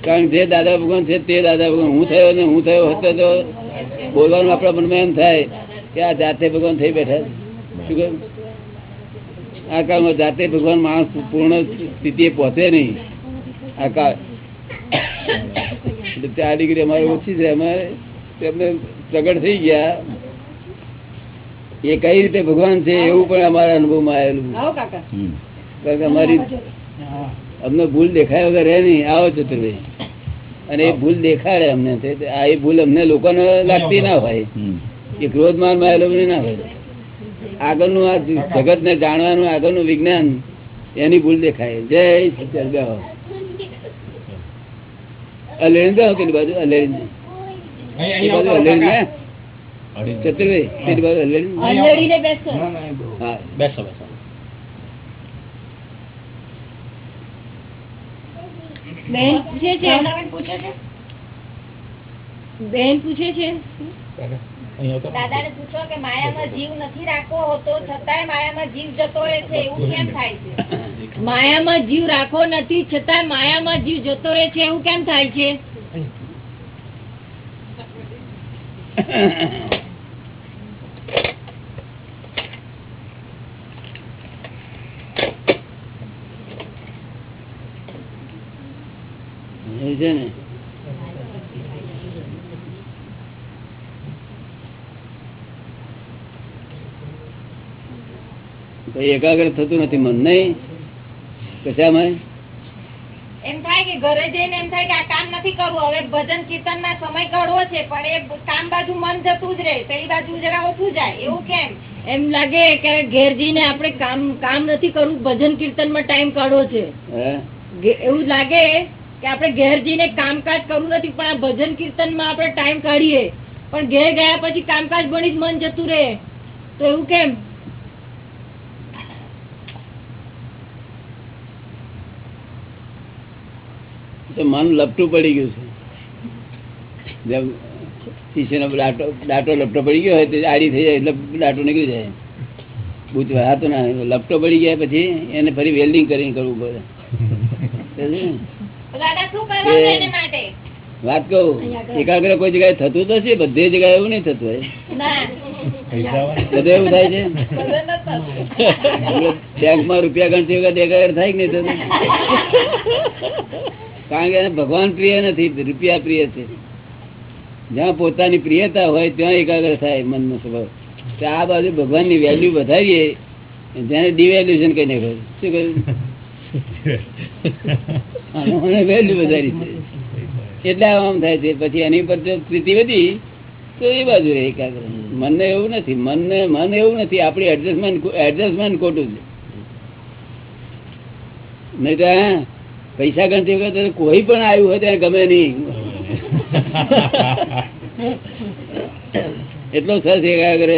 કારણ કે જે દાદા ભગવાન છે તે દાદા ભગવાન. હું થયો ને હું થયો હતો તો બોલવાનું આપણા મનમાં એમ થાય કે આ જાતે ભગવાન થઈ બેઠા. શું કહ્યું? આ કાળમાં જાતે ભગવાન માણસ પૂર્ણ સ્થિતિએ પહોંચે નહીં. આ કાળ ચાર ડિગ્રી અમારે ઓછી છે. અમારે તેમને પ્રગટ થઈ ગયા. એ કઈ રીતે ભગવાન છે એવું પણ અમારા અનુભવમાં આવેલું આવો કારણ કે અમારી અમને ભૂલ દેખાય વગર રહે નહીં. આવો ચતુર્ભાઈ અને એ ભૂલ દેખાડે અમને. આ એ ભૂલ અમને લોકોને લાગતી ના. હોય. એ ક્રોધમાનમાં આવેલો ના હોય. આગળનું આ જગત ને જાણવાનું આગળનું વિજ્ઞાન એની ભૂલ દેખાય. જય. બેહો અલેણી બેહો પેલી બાજુ અલેણી ચતુર્ભાઈ કેટલી બાજુ અલેણી બેસો બેસો બેસો બેન પૂછે છે? બેન પૂછે છે? દાદાને પૂછો કે માયામાં જીવ નથી રાખવો હોતો છતાંય માયામાં જીવ જતો રહે છે એવું કેમ થાય છે? માયામાં જીવ રાખવો નથી છતાં માયામાં જીવ જતો રહે છે એવું કેમ થાય છે એ છે ને? એકાગ્ર થતું નથી મન નહીં? કશામાં એમ થાય કે ઘરે જઈને એમ થાય કે આ કામ નથી કરવું. હવે ભજન કીર્તનમાં સમય કાઢવો છે પણ એ કામ બાજુ મન જતું જ રહે પેલી બાજુ જરા ઓછું જાય. એવું કેમ? એમ લાગે કે ઘેર જઈને આપણે કામ કામ નથી કરવું ભજન કીર્તનમાં ટાઈમ કાઢવો છે. એવું લાગે કે આપણે ઘેર જઈને કામકાજ કરવું નથી પણ આ ભજન કીર્તનમાં આપણે ટાઈમ કાઢીએ. પણ ઘેર ગયા પછી કામકાજ ભણી જ મન જતું રહે. તો એવું કેમ? મન લપટું પડી ગયું છે. જેમ શીશેનો ડાટો ડાટો લપટો પડી ગયો હોય તો આડી થઈ જાય એટલે દાંટો નીકળી જાય. બૂચવા હા તો ના લપટો પડી ગયા પછી એને ફરી વેલ્ડિંગ કરીને કરવું પડે. વાત કહું એકાગ્ર કોઈ જગ્યાએ થતું તો છે બધી જગ્યાએ એવું નહીં થતું બધું એવું થાય છે? બેંકમાં રૂપિયા ગણતી વખત એકાગ્ર થાય કે નહીં થતું? કારણ કે ભગવાન પ્રિય નથી રૂપિયા પ્રિય છે. જ્યાં પોતાની પ્રિયતા હોય ત્યાં એકાગ્ર થાય મનનો સ્વભાવ. તો આ બાજુ ભગવાનની વેલ્યુ વધારીએ જેને ડિવેલ્યુશન કહીને નાખ્યું શું કહ્યું? એટલે આમ થાય છે. પછી એની પર જો પ્રીતિ વધી, તો એ બાજુ એકાગ્ર. મનને એવું નથી. મનને, મન એવું નથી. આપણી એડજસ્ટમેન્ટ એડજસ્ટમેન્ટ ખોટું છે. નહીં તો પૈસા ગણતી વખતે કોઈ પણ આવ્યું હોય ત્યારે ગમે નહીં. એટલો સરસ એકાગ્ર.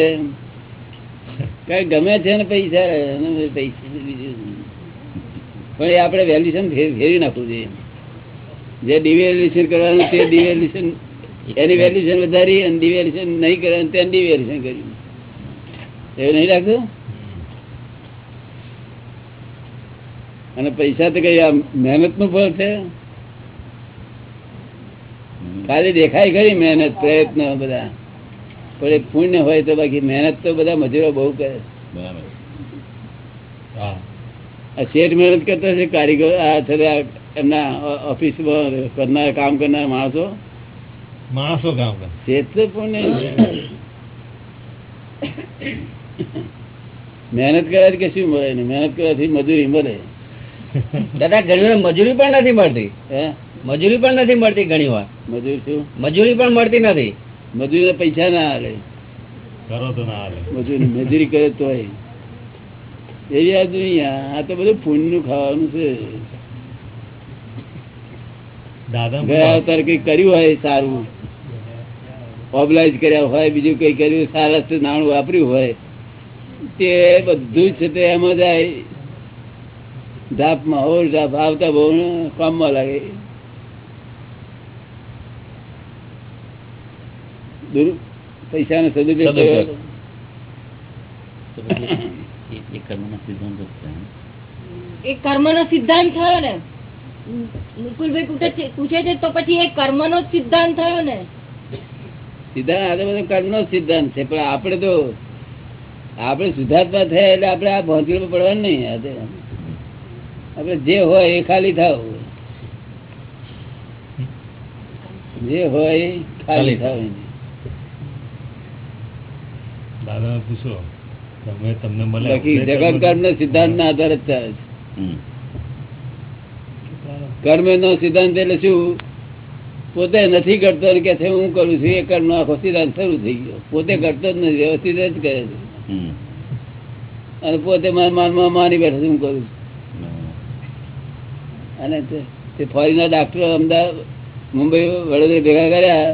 ગમે છે ને પૈસા પૈસા બીજું. પણ એ આપણે વેલ્યુશન ફેરવી નાખવું જોઈએ. જે ડિવેલ્યુશન કરવાનું તે ડિવેલ્યુશન એની વેલ્યુશન વધારી અને ડિવેલ્યુશન નહીં કરવાનું તેને ડિવેલ્યુશન કર્યું. એવું નહીં લાગતું? અને પૈસા તો કઈ મહેનતનું ફળ છે? ખાલી દેખાય ખરી મહેનત, પ્રયત્ન બધા. પણ એ પુણ્ય હોય તો બાકી મહેનત તો બધા મજૂરો બહુ કરે. બરાબર. આ શેઠ મહેનત કરતા છે કારીગર આ છે એમના ઓફિસમાં કરનાર કામ કરનાર માણસો? માણસો કામ કરે. શેઠ તો પુણ્ય મહેનત કે શું મળે? મહેનત કરવાથી મજૂરી મળે. દાદા ઘણી વાર મજૂરી પણ નથી મળતી. હે? મજૂરી પણ નથી મળતી ઘણી વાર મજૂરી શું? મજૂરી પણ મળતી નથી. મજૂરી પૈસા ના હાલે. કરો તો ના હાલે. મજૂરી મજૂરી કરે તોય. એવી આ દુનિયા આ તો બધું પુણ્યનું ખાવાનું છે. ગયા અવતાર કઈ કર્યું હોય સારું? ઓબલાઇઝ કર્યા હોય બીજું કઈ કર્યું? સારા નાણું વાપર્યું હોય. તે બધું છે તે એમાં જાય આ ધાપમાં હોર ધાપ આવતા બહુ કામમાં લાગે. દુર પૈસાનો સદુપયોગ. કર્મના સિદ્ધાંત જ છે એ કર્મનો સિદ્ધાંત થયો ને? મુકુલભાઈ પૂછે છે- તો પછી એ કર્મનો સિદ્ધાંત થયો ને? સિદ્ધાંત આ બધો કર્મનો સિદ્ધાંત છે પણ આપણે તો આપણે સુધાર્થમાં થયા એટલે આપણે આ ભોંચડીમાં પડવાનું નહીં આપણે જે હોય એ ખાલી થાવ. જે હોય એ ખાલી થાવ દાદા પૂછો. તમે તમને મળે. જગત કર્મ નો સિદ્ધાંત ના આધારે જ ચાલે છે. કર્મ નો સિદ્ધાંત એટલે શું? પોતે નથી કરતો કે છે હું કરું છું એ કર્મ આખો સિદ્ધાંત શરૂ થઈ ગયો. પોતે કરતો જ નથી વ્યવસ્થિત જ કરે છે. અને પોતે માનમાં માની બેઠો હું કરું છું. અને તે- તે ફોરીના ડાક્ટરો અમદાવાદ મુંબઈ વડોદરા ભેગા કર્યા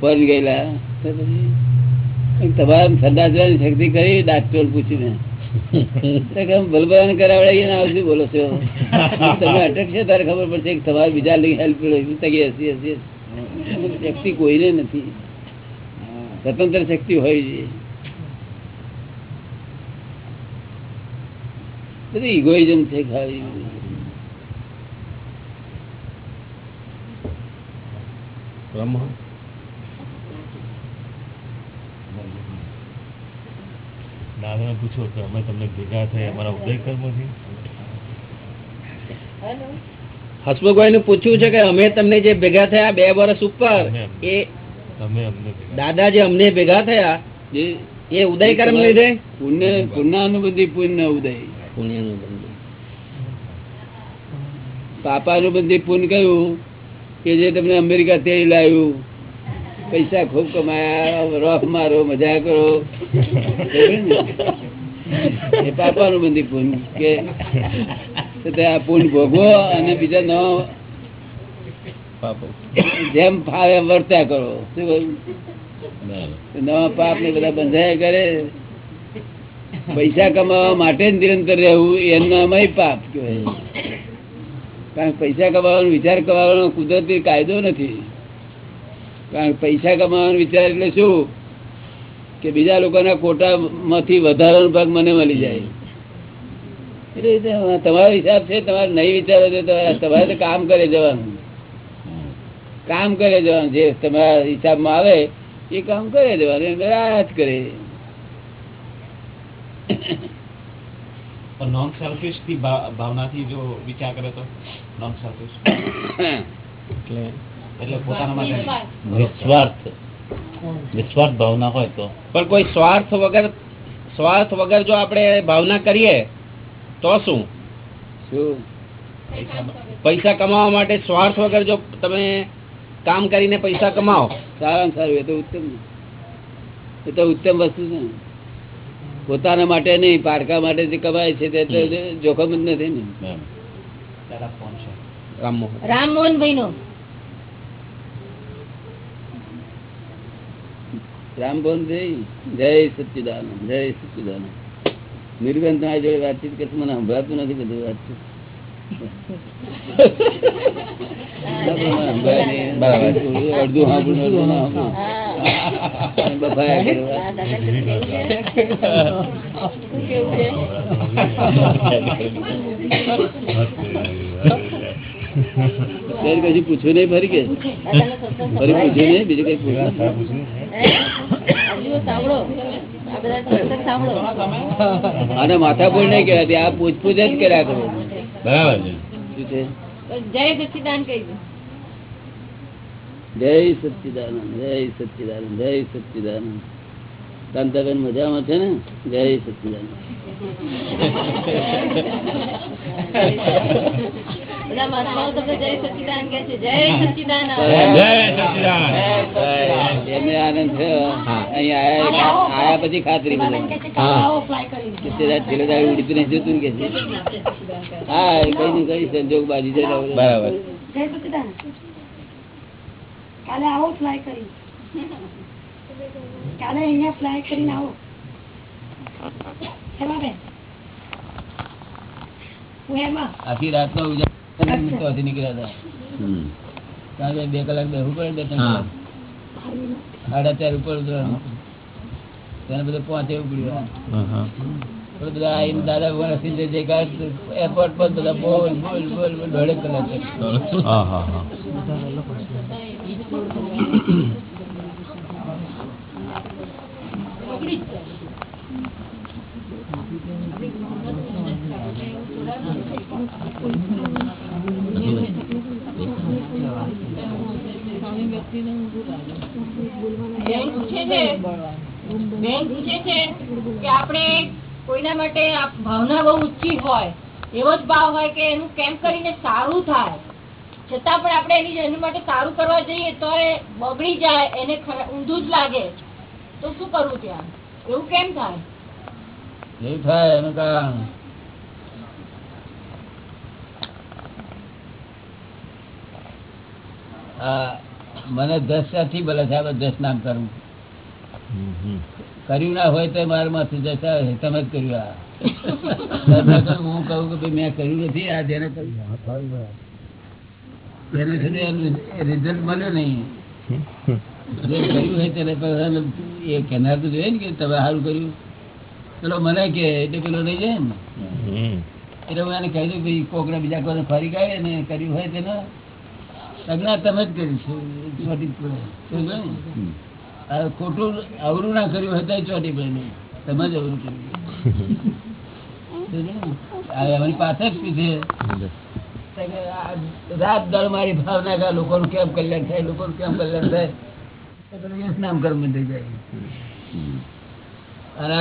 ફોરેન ગયેલા તો પછી તમારે સંદાસ જવાની શક્તિ કરી ડાક્ટર પૂછીને. હોય છે. બધું ઇગોઇઝમ છે ખાલી. દાદાને પૂછો કે અમે તમને ભેગા થયા અમારા ઉદય કર્મથી હસમુખભાઈ નું પૂછ્યું છે કે અમે તમને જે ભેગા થયા બે વર્ષ ઉપર એ દાદા જે અમને ભેગા થયા એ એ ઉદય કર્મ લીધે? પુણ્ય પુણ્યાનુબંધી પુણ્ય ઉદય. પુણ્યાનુબંધી. પાપાનુબંધી પુણ્ય કયું કે જે તમને અમેરિકા તે લાવ્યું. પૈસા ખૂબ કમાયા રોફ મારો મજા કરો. એ પાપાનુબંધી પૂન કે આ પુણ્ય ભોગવો અને બીજા નવા જેમ ફાવે એમ વર્ત્યા કરો. શું કહ્યું? નવા પાપ ને બધા બંધાયા કરે. પૈસા કમાવા માટે નિરંતર રહેવું એનામાં પાપ કહેવાય. કારણ પૈસા કમાવાનો વિચાર કરવાનો કુદરતી કાયદો નથી. કારણ પૈસા કમાવાનો વિચાર એટલે શું? કે બીજા લોકોના કોટા માંથી વધારાનો ભાગ મને મળી જાય. એટલે તમારો હિસાબ છે તમારે નહીં વિચારો તો તમારે તો કામ કરે જવાનું. કામ કરે જવાનું. જે તમારા હિસાબમાં આવે એ કામ કરે જવાનું. જ કરે. નોન સેલ્ફિશથી ભાવનાથી જો વિચાર કરે તો નોન સેલ્ફિશ એટલે પોતાના માટે નિસ્વાર્થ. નિસ્વાર્થ. ભાવના હોય તો. પણ કોઈ સ્વાર્થ વગર સ્વાર્થ વગર જો આપણે ભાવના કરીએ તો શું? શું? પૈસા કમાવા માટે સ્વાર્થ વગર જો તમે કામ કરીને પૈસા કમાઓ સારા સારું. એ તો ઉત્તમ એ તો ઉત્તમ વસ્તુ છે પોતાના માટે નહીં પાડકા માટે જે કમાય છે તે જોખમ જ નથી ને. છે. રામમોહન. ભાઈ નો રામભવન જય જય સચ્ચિદાનંદ જય સચ્ચિદાનંદ. નિર્ગંધ તમારી જોડે વાતચીત કરશે મને સંભળાતું નથી બધું વાતચીત. અડધું અડધું બફાયા કશું પૂછ્યું નહીં? ફરી કે? ફરી પૂછ્યું નહીં? બીજું કઈ પૂછ્યું? સત્સંગ સાંભળો. નહીં કહેવાતી આ પૂછપૂછ જ કર્યા કરો. બરાબર છે. જય સચ્ચિદાન કહી જય સચિદાનંદ જય સચિદાનંદ જય સચ્ચિદાનંદ. કાંતાબેન મજામાં છે ને? જય સચ્ચિદાનંદ. બધા મહાત્માઓ તમને જય સચ્ચિદાન કહે છે. જય સચ્ચિદાન જય સચિદાન. એમને આનંદ થયો અહીંયા આયા આયા પછી ખાતરી બધા આવો fly કરીને. કે તે રાત છેલ્લે દાડે ઉડીતું નહીં જતું કે છે. હા કઈ ને કઈ સંજોગ બાજી બરાબર. જય સચિદાન. કાલે આવો ફ્લાય કરી. કાલે અહીંયા ફ્લાય કરીને આવો. હેમા બેન. હું હેમા? આખી રાતનો ત્યાંથી નીકળ્યા હતા. કારણ કે બે કલાક બેહવું પડે બે ત્રણ સાડા ચાર ઉપર તેને બધું પહોંચવું પડ્યું બધા આવીને દાદા ભગવાન સિંધે જે એરપોર્ટ પર બધા બોલ બોલ બોલ બોલ દોઢેક કલાક છે બેન પૂછે છે કે આપણે કોઈના માટે ભાવના બહુ ઊંચી હોય એવો જ ભાવ હોય કે એનું કેમ કરીને સારું થાય. છતાં પણ આપણે એની એની માટે સારું કરવા જઈએ તો એ બગડી જાય એને ખરા- ઊંધું જ લાગે. તો શું કરવું ત્યાં? એવું કેમ થાય? એવું થાય એનું કારણ. આ મને દસ નથી બોલે સાહેબ દસ નામ કરવું કર્યું ના હોય તો મારા માંથી જશે તમે જ કર્યું આ. હું કહું કે મેં કર્યું નથી આ જેને કર્યું. એને રિઝલ્ટ મળ્યો નહીં. જે કર્યું હોય તેને પહેલા એ કહેનાર તો જોઈએ ને કે તમે સારું કર્યું. પેલો મને કે એટલે પેલો લઈ જાય ને. એટલે હું એને કહી દઉં કોકડા કોકને બીજા કોઈ ફરી કાઢે ને કર્યું હોય તેને. અજ્ઞા તમે જ છે ચોટી પડે. ને? ખોટું અવરું ના કર્યું હતા ચોટી પડે તમે જ અવરું કર્યું. ને? અમારી પાસે જ આ રાત દળ મારી ભાવના કે લોકો લોકોનું કેમ કલ્યાણ થાય લોકોનું કેમ કલ્યાણ થાય. નામ કર્મ થઈ જાય. અને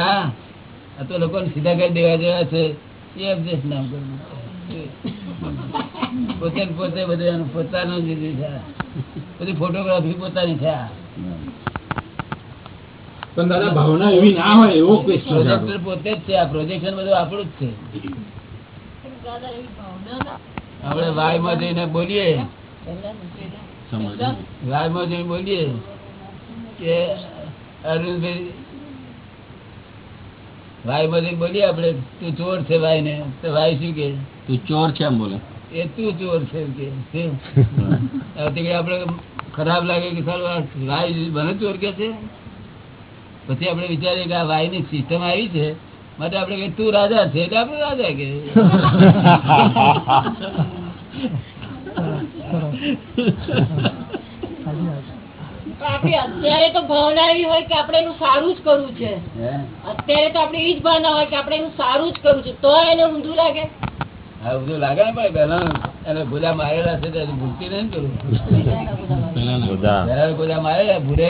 આ તો લોકોને સીધા કરી દેવા જેવા છે એ નામ કરવું પોતે પોતે બધું એનું પોતાનું જ લીધું છે. બધી ફોટોગ્રાફી પોતાની છે. પણ દાદા ભાવના એવી ના હોય એવો પ્રોજેક્ટર પોતે જ છે આ પ્રોજેક્શન બધું આપણું જ છે. આપણે વાયમાં જઈને બોલીએ. વાયમાં જઈને બોલીએ કે અરવિંદભાઈ વાયમાં જઈને બોલીએ આપણે તું ચોર છે ભાઈ ને તો ભાઈ શું કે? તું ચોર છે એમ બોલે. એ તું ચોર છે કે આપણે ખરાબ લાગે કે સારું વાય મને ચોર કે છે. પછી આપડે વિચારીએ કે આ વાયની સિસ્ટમ આવી છે માટે આપડે કે તું રાજા છે એટલે આપડે રાજા કે. અત્યારે તો ભાવના એવી હોય કે આપણે એનું સારું જ કરવું છે. અત્યારે તો આપડે એ જ ભાવના હોય કે આપણે એનું સારું જ કરવું છે તો એને ઊંધું લાગે. બધું લાગે ને ભાઈ પેલા એને ગોદા મારેલા છે ભૂલતી નહીં કરું પેલા ગોદા મારેલા ભૂલે.